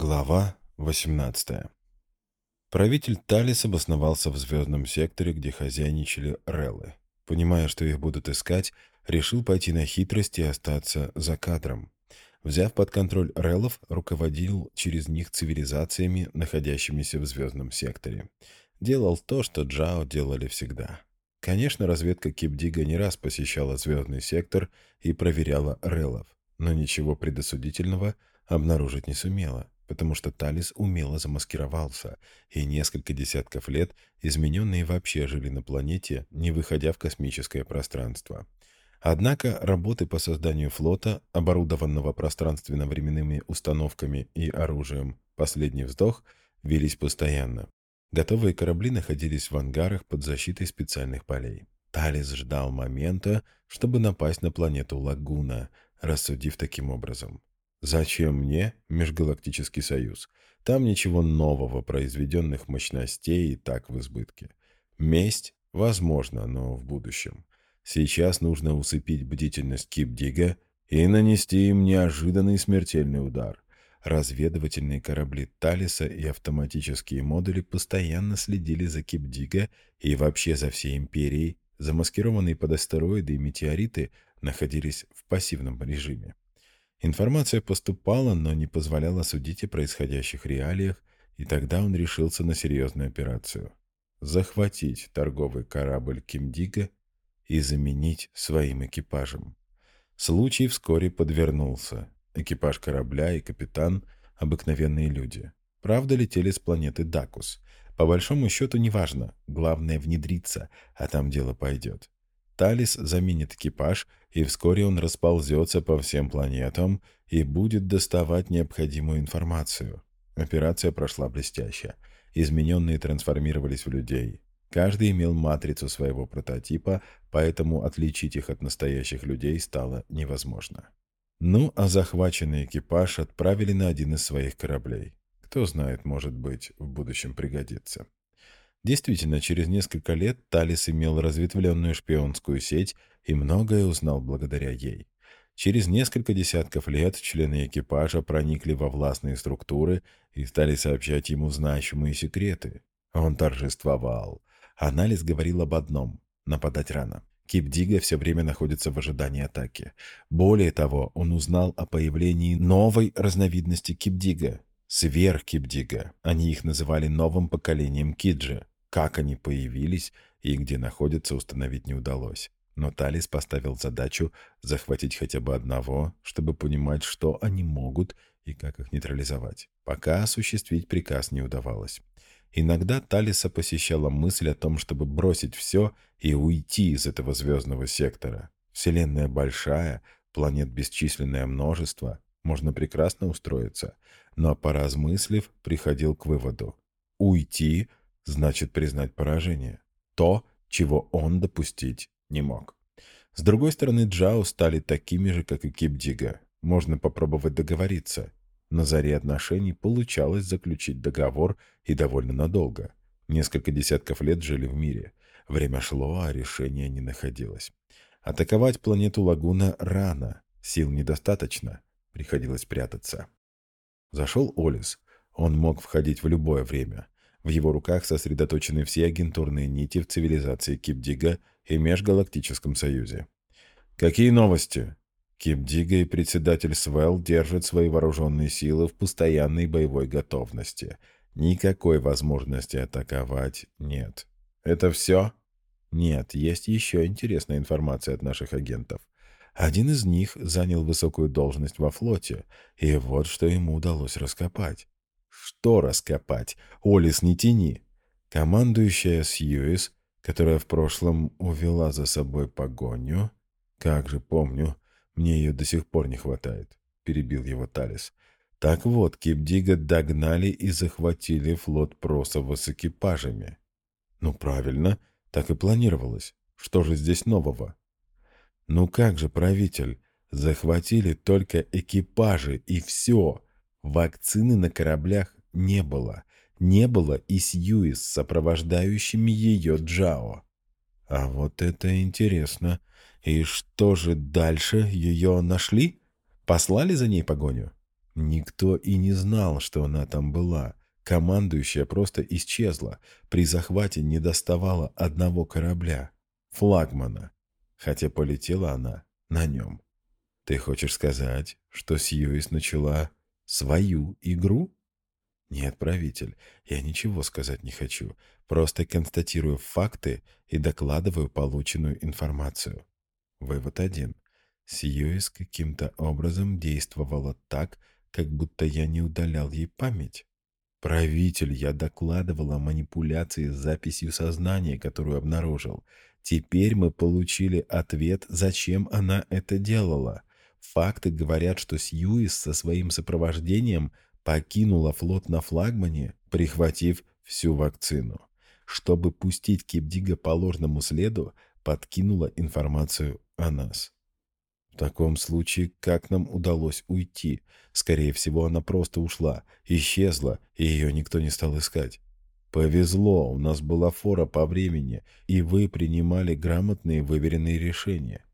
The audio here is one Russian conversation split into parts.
Глава 18 Правитель Талис обосновался в звездном секторе, где хозяйничали Реллы. Понимая, что их будут искать, решил пойти на хитрость и остаться за кадром. Взяв под контроль Реллов, руководил через них цивилизациями, находящимися в звездном секторе. Делал то, что Джао делали всегда. Конечно, разведка Кипдига не раз посещала звездный сектор и проверяла Реллов, но ничего предосудительного обнаружить не сумела потому что Талис умело замаскировался, и несколько десятков лет измененные вообще жили на планете, не выходя в космическое пространство. Однако работы по созданию флота, оборудованного пространственно-временными установками и оружием «Последний вздох», велись постоянно. Готовые корабли находились в ангарах под защитой специальных полей. Талис ждал момента, чтобы напасть на планету Лагуна, рассудив таким образом. Зачем мне Межгалактический Союз? Там ничего нового, произведенных мощностей и так в избытке. Месть? Возможно, но в будущем. Сейчас нужно усыпить бдительность Кипдига и нанести им неожиданный смертельный удар. Разведывательные корабли Талиса и автоматические модули постоянно следили за Кипдига и вообще за всей империей. Замаскированные под астероиды и метеориты находились в пассивном режиме. Информация поступала, но не позволяла судить о происходящих реалиях, и тогда он решился на серьезную операцию. Захватить торговый корабль Кимдига и заменить своим экипажем. Случай вскоре подвернулся. Экипаж корабля и капитан — обыкновенные люди. Правда, летели с планеты Дакус. По большому счету, неважно. Главное — внедриться, а там дело пойдет. Талис заменит экипаж, и вскоре он расползется по всем планетам и будет доставать необходимую информацию. Операция прошла блестяще. Измененные трансформировались в людей. Каждый имел матрицу своего прототипа, поэтому отличить их от настоящих людей стало невозможно. Ну, а захваченный экипаж отправили на один из своих кораблей. Кто знает, может быть, в будущем пригодится. Действительно, через несколько лет Талис имел разветвленную шпионскую сеть и многое узнал благодаря ей. Через несколько десятков лет члены экипажа проникли во властные структуры и стали сообщать ему значимые секреты. Он торжествовал. Анализ говорил об одном — нападать рано. Кипдига все время находится в ожидании атаки. Более того, он узнал о появлении новой разновидности Кипдига — сверхкипдига. Они их называли новым поколением Киджи. Как они появились и где находятся, установить не удалось. Но Талис поставил задачу захватить хотя бы одного, чтобы понимать, что они могут и как их нейтрализовать. Пока осуществить приказ не удавалось. Иногда Талиса посещала мысль о том, чтобы бросить все и уйти из этого звездного сектора. Вселенная большая, планет бесчисленное множество, можно прекрасно устроиться. Но поразмыслив, приходил к выводу. Уйти значит признать поражение. То, чего он допустить не мог. С другой стороны, Джао стали такими же, как и Кипдига. Можно попробовать договориться. На заре отношений получалось заключить договор и довольно надолго. Несколько десятков лет жили в мире. Время шло, а решения не находилось. Атаковать планету Лагуна рано, сил недостаточно, приходилось прятаться. Зашел Олис. Он мог входить в любое время. В его руках сосредоточены все агентурные нити в цивилизации Кипдига и Межгалактическом Союзе. Какие новости? Кипдига и председатель Свел держат свои вооруженные силы в постоянной боевой готовности. Никакой возможности атаковать нет. Это все? Нет, есть еще интересная информация от наших агентов. Один из них занял высокую должность во флоте, и вот что ему удалось раскопать. Что раскопать? Олис, не тяни. Командующая Сьюис, которая в прошлом увела за собой погоню... Как же помню, мне ее до сих пор не хватает, перебил его Талис. Так вот, Кипдига догнали и захватили флот Просова с экипажами. Ну, правильно, так и планировалось. Что же здесь нового? Ну как же, правитель, захватили только экипажи и все. Вакцины на кораблях не было. Не было и Сьюис с сопровождающими ее Джао. А вот это интересно. И что же дальше? Ее нашли? Послали за ней погоню? Никто и не знал, что она там была. Командующая просто исчезла. При захвате не доставала одного корабля. Флагмана. Хотя полетела она на нем. Ты хочешь сказать, что Сьюис начала свою игру? Нет, правитель, я ничего сказать не хочу. Просто констатирую факты и докладываю полученную информацию. Вывод один. Сьюис каким-то образом действовала так, как будто я не удалял ей память. Правитель, я докладывал о манипуляции с записью сознания, которую обнаружил. Теперь мы получили ответ, зачем она это делала. Факты говорят, что Сьюис со своим сопровождением покинула флот на флагмане, прихватив всю вакцину. Чтобы пустить Кипдига по ложному следу, подкинула информацию о нас. В таком случае, как нам удалось уйти? Скорее всего, она просто ушла, исчезла, и ее никто не стал искать. Повезло, у нас была фора по времени, и вы принимали грамотные выверенные решения.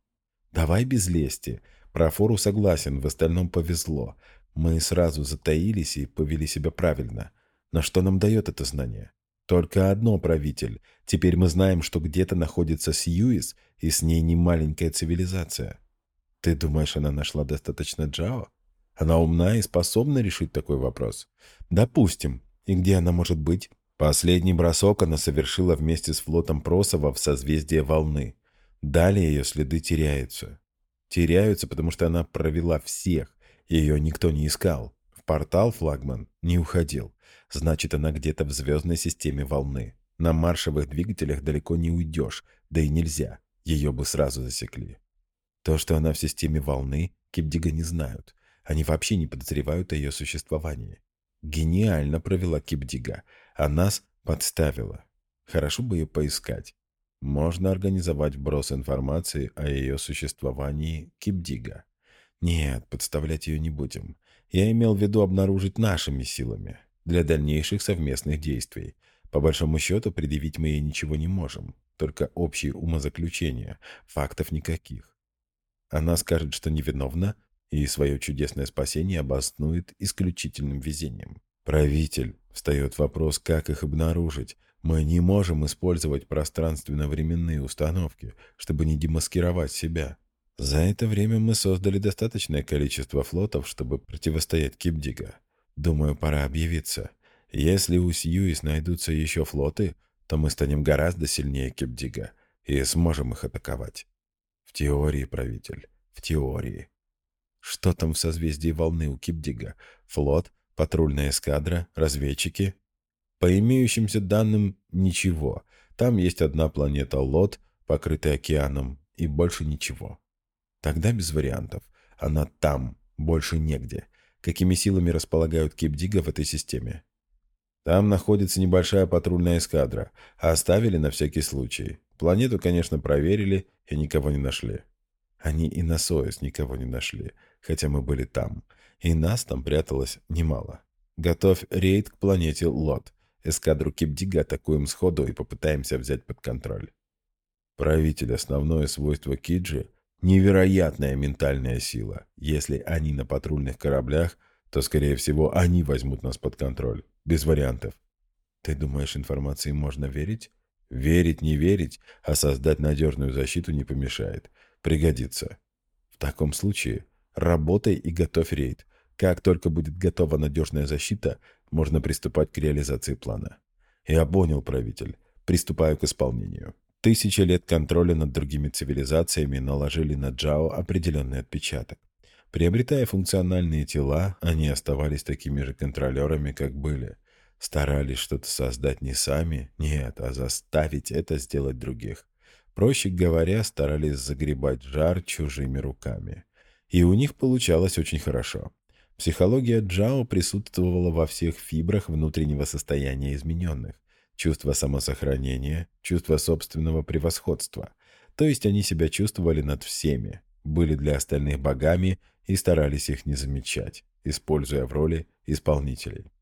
Давай без лести. Про фору согласен, в остальном повезло. Мы сразу затаились и повели себя правильно. Но что нам дает это знание? Только одно, правитель. Теперь мы знаем, что где-то находится Сьюис, и с ней не маленькая цивилизация. Ты думаешь, она нашла достаточно Джао? Она умна и способна решить такой вопрос? Допустим. И где она может быть? Последний бросок она совершила вместе с флотом Просова в созвездие волны. Далее ее следы теряются. Теряются, потому что она провела всех. Ее никто не искал. В портал флагман не уходил. Значит, она где-то в звездной системе волны. На маршевых двигателях далеко не уйдешь, да и нельзя. Ее бы сразу засекли. То, что она в системе волны, Кипдига не знают. Они вообще не подозревают о ее существовании. Гениально провела Кипдига, а нас подставила. Хорошо бы ее поискать. Можно организовать вброс информации о ее существовании Кипдига. Нет, подставлять ее не будем. Я имел в виду обнаружить нашими силами для дальнейших совместных действий. По большому счету, предъявить мы ей ничего не можем. Только общие умозаключения, фактов никаких. Она скажет, что невиновна, и свое чудесное спасение обоснует исключительным везением. Правитель, встает вопрос, как их обнаружить. Мы не можем использовать пространственно-временные установки, чтобы не демаскировать себя. За это время мы создали достаточное количество флотов, чтобы противостоять Кипдига. Думаю, пора объявиться. Если у Сьюис найдутся еще флоты, то мы станем гораздо сильнее Кипдига и сможем их атаковать. Теории, правитель, в теории. Что там в созвездии волны у Кипдига? Флот, патрульная эскадра, разведчики? По имеющимся данным, ничего. Там есть одна планета Лот, покрытая океаном, и больше ничего. Тогда без вариантов. Она там, больше негде. Какими силами располагают Кипдига в этой системе? Там находится небольшая патрульная эскадра, оставили на всякий случай. Планету, конечно, проверили и никого не нашли. Они и на Союз никого не нашли, хотя мы были там. И нас там пряталось немало. Готовь рейд к планете Лот. Эскадру Кипдига атакуем сходу и попытаемся взять под контроль. Правитель, основное свойство Киджи Невероятная ментальная сила. Если они на патрульных кораблях, то, скорее всего, они возьмут нас под контроль. Без вариантов. Ты думаешь, информации можно верить? Верить, не верить, а создать надежную защиту не помешает. Пригодится. В таком случае работай и готовь рейд. Как только будет готова надежная защита, можно приступать к реализации плана. Я понял, правитель. Приступаю к исполнению. Тысячи лет контроля над другими цивилизациями наложили на Джао определенный отпечаток. Приобретая функциональные тела, они оставались такими же контролерами, как были. Старались что-то создать не сами, нет, а заставить это сделать других. Проще говоря, старались загребать жар чужими руками. И у них получалось очень хорошо. Психология Джао присутствовала во всех фибрах внутреннего состояния измененных чувство самосохранения, чувство собственного превосходства. То есть они себя чувствовали над всеми, были для остальных богами и старались их не замечать, используя в роли исполнителей.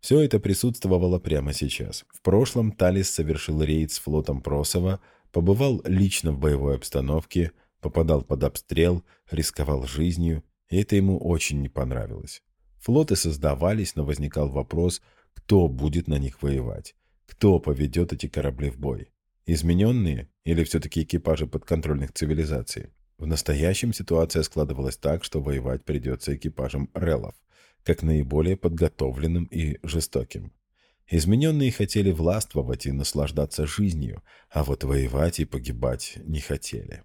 Все это присутствовало прямо сейчас. В прошлом Талис совершил рейд с флотом Просова, побывал лично в боевой обстановке, попадал под обстрел, рисковал жизнью, и это ему очень не понравилось. Флоты создавались, но возникал вопрос, кто будет на них воевать, кто поведет эти корабли в бой. Измененные или все-таки экипажи подконтрольных цивилизаций? В настоящем ситуация складывалась так, что воевать придется экипажам релов, как наиболее подготовленным и жестоким. Измененные хотели властвовать и наслаждаться жизнью, а вот воевать и погибать не хотели.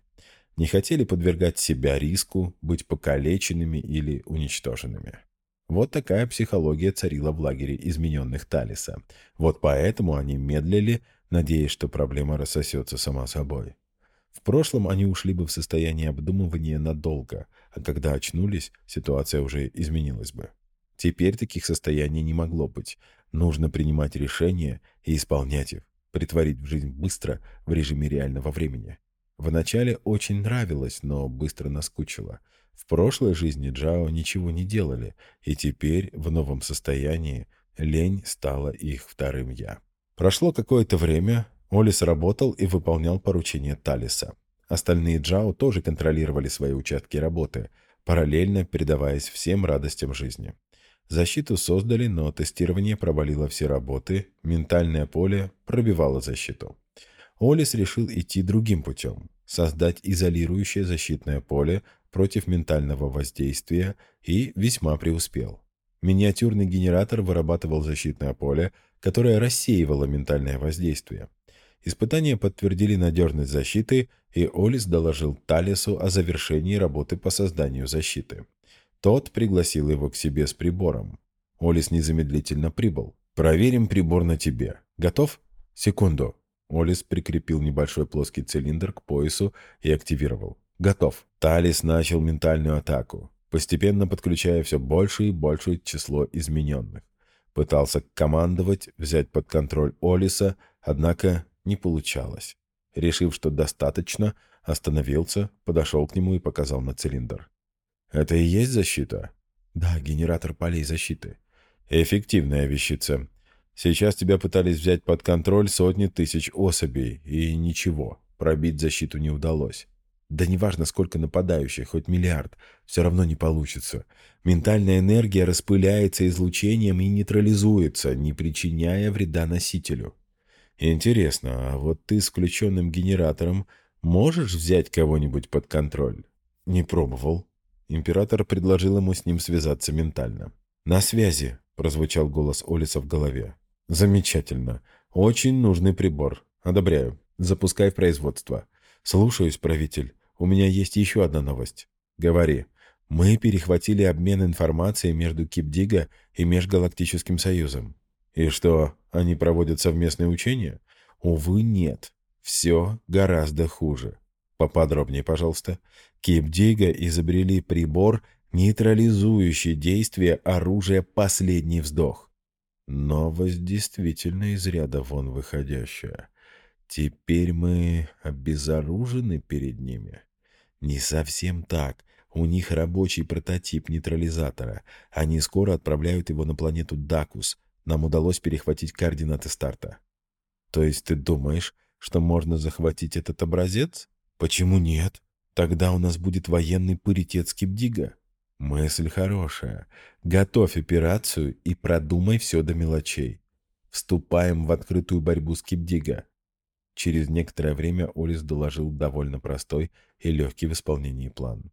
Не хотели подвергать себя риску, быть покалеченными или уничтоженными. Вот такая психология царила в лагере измененных Талиса. Вот поэтому они медлили, надеясь, что проблема рассосется сама собой. В прошлом они ушли бы в состояние обдумывания надолго, а когда очнулись, ситуация уже изменилась бы. Теперь таких состояний не могло быть. Нужно принимать решения и исполнять их, притворить в жизнь быстро в режиме реального времени. Вначале очень нравилось, но быстро наскучило. В прошлой жизни Джао ничего не делали, и теперь, в новом состоянии, лень стала их вторым «я». Прошло какое-то время, Олис работал и выполнял поручения Талиса. Остальные Джао тоже контролировали свои участки работы, параллельно передаваясь всем радостям жизни. Защиту создали, но тестирование провалило все работы, ментальное поле пробивало защиту. Олис решил идти другим путем – создать изолирующее защитное поле против ментального воздействия и весьма преуспел. Миниатюрный генератор вырабатывал защитное поле, которое рассеивало ментальное воздействие. Испытания подтвердили надежность защиты, и Олис доложил Талису о завершении работы по созданию защиты. Тот пригласил его к себе с прибором. Олис незамедлительно прибыл. «Проверим прибор на тебе. Готов?» «Секунду». Олис прикрепил небольшой плоский цилиндр к поясу и активировал. «Готов». Талис начал ментальную атаку, постепенно подключая все больше и большее число измененных. Пытался командовать, взять под контроль Олиса, однако не получалось. Решив, что достаточно, остановился, подошел к нему и показал на цилиндр. «Это и есть защита?» «Да, генератор полей защиты». «Эффективная вещица. Сейчас тебя пытались взять под контроль сотни тысяч особей, и ничего, пробить защиту не удалось. Да неважно, сколько нападающих, хоть миллиард, все равно не получится. Ментальная энергия распыляется излучением и нейтрализуется, не причиняя вреда носителю. Интересно, а вот ты с включенным генератором можешь взять кого-нибудь под контроль? Не пробовал. Император предложил ему с ним связаться ментально. «На связи», — прозвучал голос Олиса в голове. «Замечательно. Очень нужный прибор. Одобряю. Запускай в производство. Слушаюсь, правитель. У меня есть еще одна новость. Говори. Мы перехватили обмен информацией между Кипдига и Межгалактическим Союзом. И что, они проводят совместные учения? Увы, нет. Все гораздо хуже. Поподробнее, пожалуйста. Кипдига изобрели прибор, нейтрализующий действие оружия «Последний вздох». Новость действительно из ряда вон выходящая. Теперь мы обезоружены перед ними. Не совсем так. У них рабочий прототип нейтрализатора. Они скоро отправляют его на планету Дакус. Нам удалось перехватить координаты старта. То есть ты думаешь, что можно захватить этот образец? Почему нет? Тогда у нас будет военный паритет Скибдига. Мысль хорошая. Готовь операцию и продумай все до мелочей. Вступаем в открытую борьбу с Кипдига. Через некоторое время Олис доложил довольно простой и легкий в исполнении план.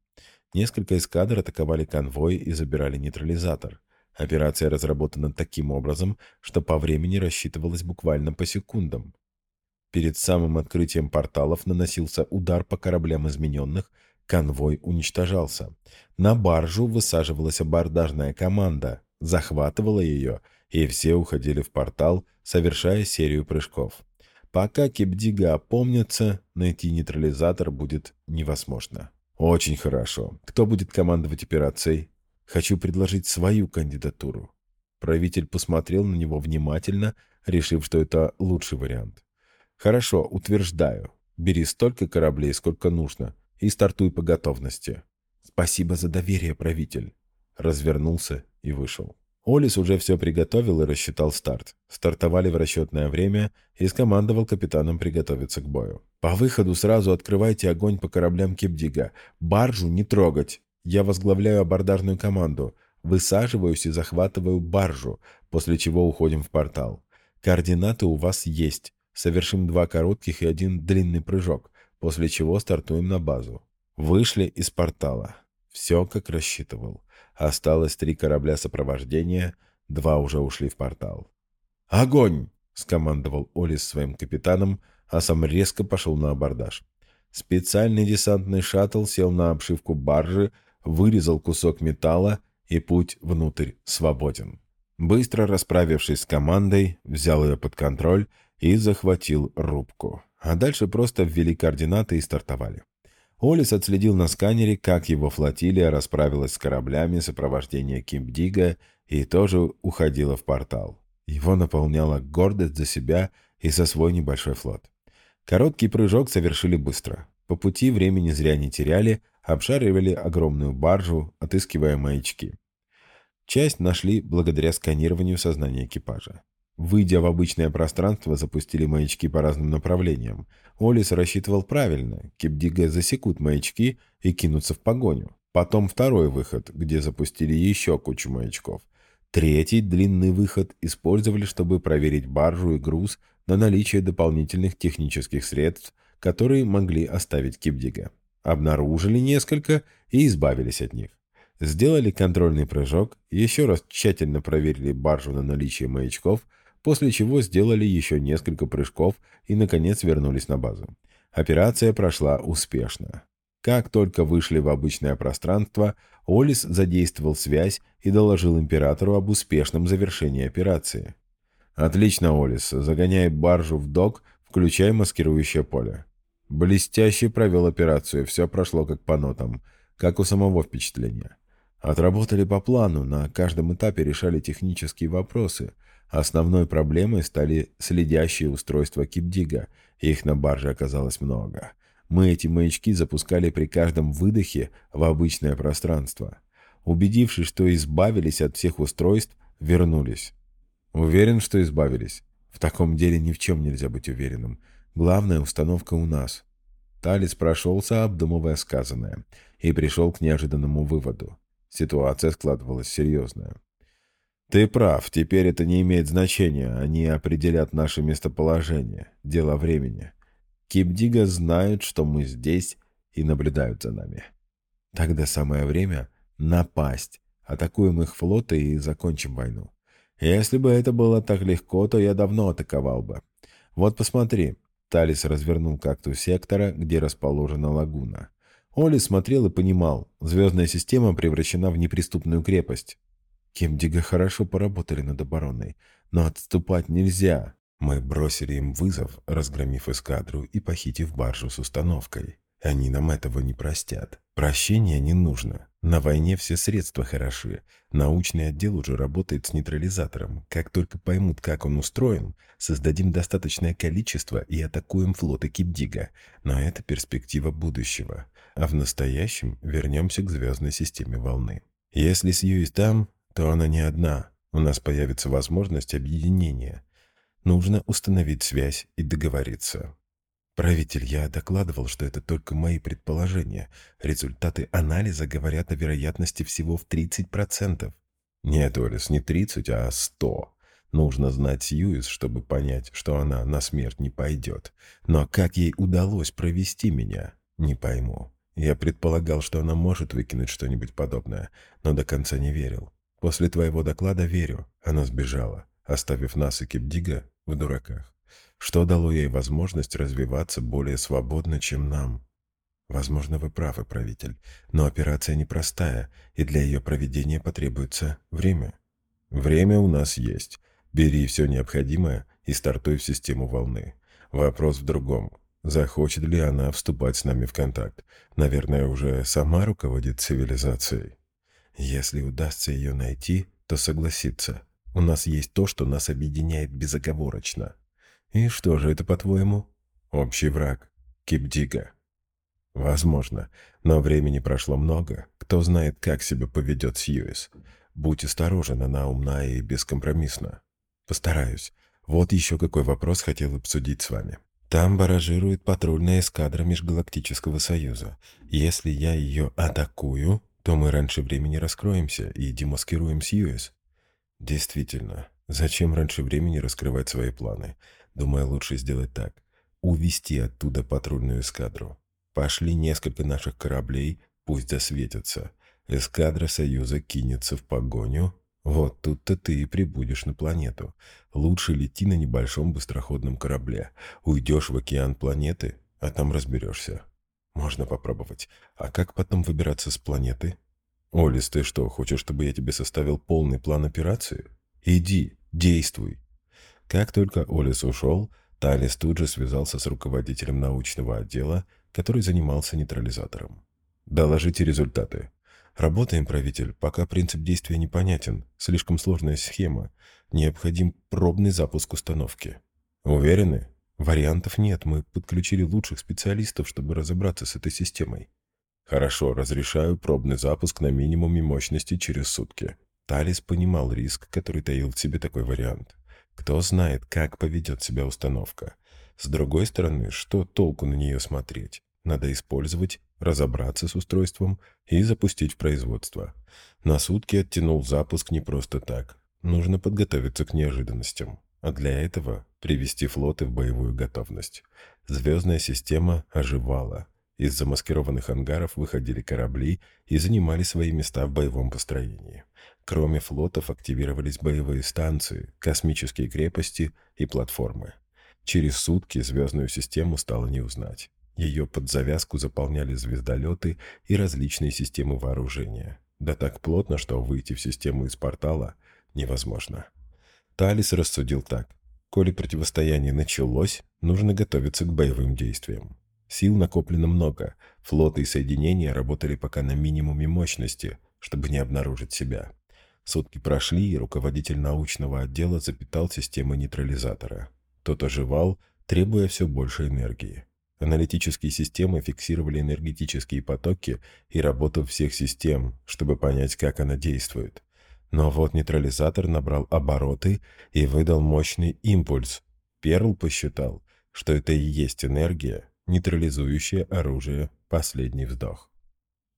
Несколько эскадр атаковали конвой и забирали нейтрализатор. Операция разработана таким образом, что по времени рассчитывалась буквально по секундам. Перед самым открытием порталов наносился удар по кораблям измененных, конвой уничтожался. На баржу высаживалась абордажная команда, захватывала ее, и все уходили в портал, совершая серию прыжков. Пока Кипдига опомнится, найти нейтрализатор будет невозможно. Очень хорошо. Кто будет командовать операцией? Хочу предложить свою кандидатуру. Правитель посмотрел на него внимательно, решив, что это лучший вариант. Хорошо, утверждаю. Бери столько кораблей, сколько нужно, и стартуй по готовности. Спасибо за доверие, правитель. Развернулся и вышел. Олис уже все приготовил и рассчитал старт. Стартовали в расчетное время и скомандовал капитаном приготовиться к бою. «По выходу сразу открывайте огонь по кораблям Кипдига. Баржу не трогать. Я возглавляю абордажную команду. высаживаюсь и захватываю баржу, после чего уходим в портал. Координаты у вас есть. Совершим два коротких и один длинный прыжок, после чего стартуем на базу. Вышли из портала. Все как рассчитывал. Осталось три корабля сопровождения, два уже ушли в портал. «Огонь!» — скомандовал Олис своим капитаном, а сам резко пошел на абордаж. Специальный десантный шаттл сел на обшивку баржи, вырезал кусок металла, и путь внутрь свободен. Быстро расправившись с командой, взял ее под контроль и захватил рубку. А дальше просто ввели координаты и стартовали. Олис отследил на сканере, как его флотилия расправилась с кораблями сопровождения Кимбдига и тоже уходила в портал. Его наполняла гордость за себя и за свой небольшой флот. Короткий прыжок совершили быстро. По пути времени зря не теряли, обшаривали огромную баржу, отыскивая маячки. Часть нашли благодаря сканированию сознания экипажа. Выйдя в обычное пространство, запустили маячки по разным направлениям. Олис рассчитывал правильно. Кипдига засекут маячки и кинутся в погоню. Потом второй выход, где запустили еще кучу маячков. Третий, длинный выход, использовали, чтобы проверить баржу и груз на наличие дополнительных технических средств, которые могли оставить Кипдига. Обнаружили несколько и избавились от них. Сделали контрольный прыжок, еще раз тщательно проверили баржу на наличие маячков, после чего сделали еще несколько прыжков и, наконец, вернулись на базу. Операция прошла успешно. Как только вышли в обычное пространство, Олис задействовал связь и доложил императору об успешном завершении операции. «Отлично, Олис. Загоняй баржу в док, включай маскирующее поле». Блестяще провел операцию, все прошло как по нотам, как у самого впечатления. Отработали по плану, на каждом этапе решали технические вопросы. Основной проблемой стали следящие устройства Кипдига, их на барже оказалось много. Мы эти маячки запускали при каждом выдохе в обычное пространство. Убедившись, что избавились от всех устройств, вернулись. Уверен, что избавились. В таком деле ни в чем нельзя быть уверенным. Главная установка у нас. Талис прошелся, обдумывая сказанное, и пришел к неожиданному выводу. Ситуация складывалась серьезная. «Ты прав, теперь это не имеет значения, они определят наше местоположение, дело времени. Кипдига знают, что мы здесь и наблюдают за нами. Тогда самое время напасть, атакуем их флоты и закончим войну. Если бы это было так легко, то я давно атаковал бы. Вот посмотри». Талис развернул карту сектора, где расположена лагуна. Оли смотрел и понимал, звездная система превращена в неприступную крепость. Кемдига хорошо поработали над обороной, но отступать нельзя. Мы бросили им вызов, разгромив эскадру и похитив баржу с установкой. Они нам этого не простят. Прощения не нужно. На войне все средства хороши. Научный отдел уже работает с нейтрализатором. Как только поймут, как он устроен, создадим достаточное количество и атакуем флоты Кипдига. Но это перспектива будущего. А в настоящем вернемся к звездной системе волны. Если Сьюис там, то она не одна. У нас появится возможность объединения. Нужно установить связь и договориться. «Правитель, я докладывал, что это только мои предположения. Результаты анализа говорят о вероятности всего в 30%. Нет, Олис, не 30, а 100. Нужно знать Сьюис, чтобы понять, что она на смерть не пойдет. Но как ей удалось провести меня, не пойму. Я предполагал, что она может выкинуть что-нибудь подобное, но до конца не верил. После твоего доклада верю. Она сбежала, оставив нас и Кипдига в дураках что дало ей возможность развиваться более свободно, чем нам. Возможно, вы правы, правитель, но операция непростая, и для ее проведения потребуется время. Время у нас есть. Бери все необходимое и стартуй в систему волны. Вопрос в другом. Захочет ли она вступать с нами в контакт? Наверное, уже сама руководит цивилизацией. Если удастся ее найти, то согласится. У нас есть то, что нас объединяет безоговорочно. И что же это, по-твоему? Общий враг. Кипдига. Возможно, но времени прошло много. Кто знает, как себя поведет Сьюис. Будь осторожен, она умна и бескомпромиссна. Постараюсь. Вот еще какой вопрос хотел обсудить с вами. Там баражирует патрульная эскадра Межгалактического Союза. Если я ее атакую, то мы раньше времени раскроемся и демаскируем Сьюэс. Действительно, зачем раньше времени раскрывать свои планы? Думаю, лучше сделать так. Увести оттуда патрульную эскадру. Пошли несколько наших кораблей, пусть засветятся. Эскадра Союза кинется в погоню. Вот тут-то ты и прибудешь на планету. Лучше лети на небольшом быстроходном корабле. Уйдешь в океан планеты, а там разберешься. Можно попробовать. А как потом выбираться с планеты? Олис, ты что, хочешь, чтобы я тебе составил полный план операции? Иди, действуй. Как только Олис ушел, Талис тут же связался с руководителем научного отдела, который занимался нейтрализатором. «Доложите результаты». «Работаем, правитель, пока принцип действия непонятен. Слишком сложная схема. Необходим пробный запуск установки». «Уверены?» Вариантов нет, мы подключили лучших специалистов, чтобы разобраться с этой системой. Хорошо, разрешаю пробный запуск на минимуме мощности через сутки. Талис понимал риск, который таил в себе такой вариант. Кто знает, как поведет себя установка. С другой стороны, что толку на нее смотреть? Надо использовать, разобраться с устройством и запустить в производство. На сутки оттянул запуск не просто так. Нужно подготовиться к неожиданностям. А для этого привести флоты в боевую готовность. Звездная система оживала. Из замаскированных ангаров выходили корабли и занимали свои места в боевом построении. Кроме флотов активировались боевые станции, космические крепости и платформы. Через сутки звездную систему стало не узнать. Ее под завязку заполняли звездолеты и различные системы вооружения. Да так плотно, что выйти в систему из портала невозможно. Талис рассудил так. Коли противостояние началось, нужно готовиться к боевым действиям. Сил накоплено много, флоты и соединения работали пока на минимуме мощности, чтобы не обнаружить себя. Сутки прошли, и руководитель научного отдела запитал системы нейтрализатора. Тот оживал, требуя все больше энергии. Аналитические системы фиксировали энергетические потоки и работу всех систем, чтобы понять, как она действует. Но вот нейтрализатор набрал обороты и выдал мощный импульс. Перл посчитал, что это и есть энергия, нейтрализующая оружие «Последний вздох».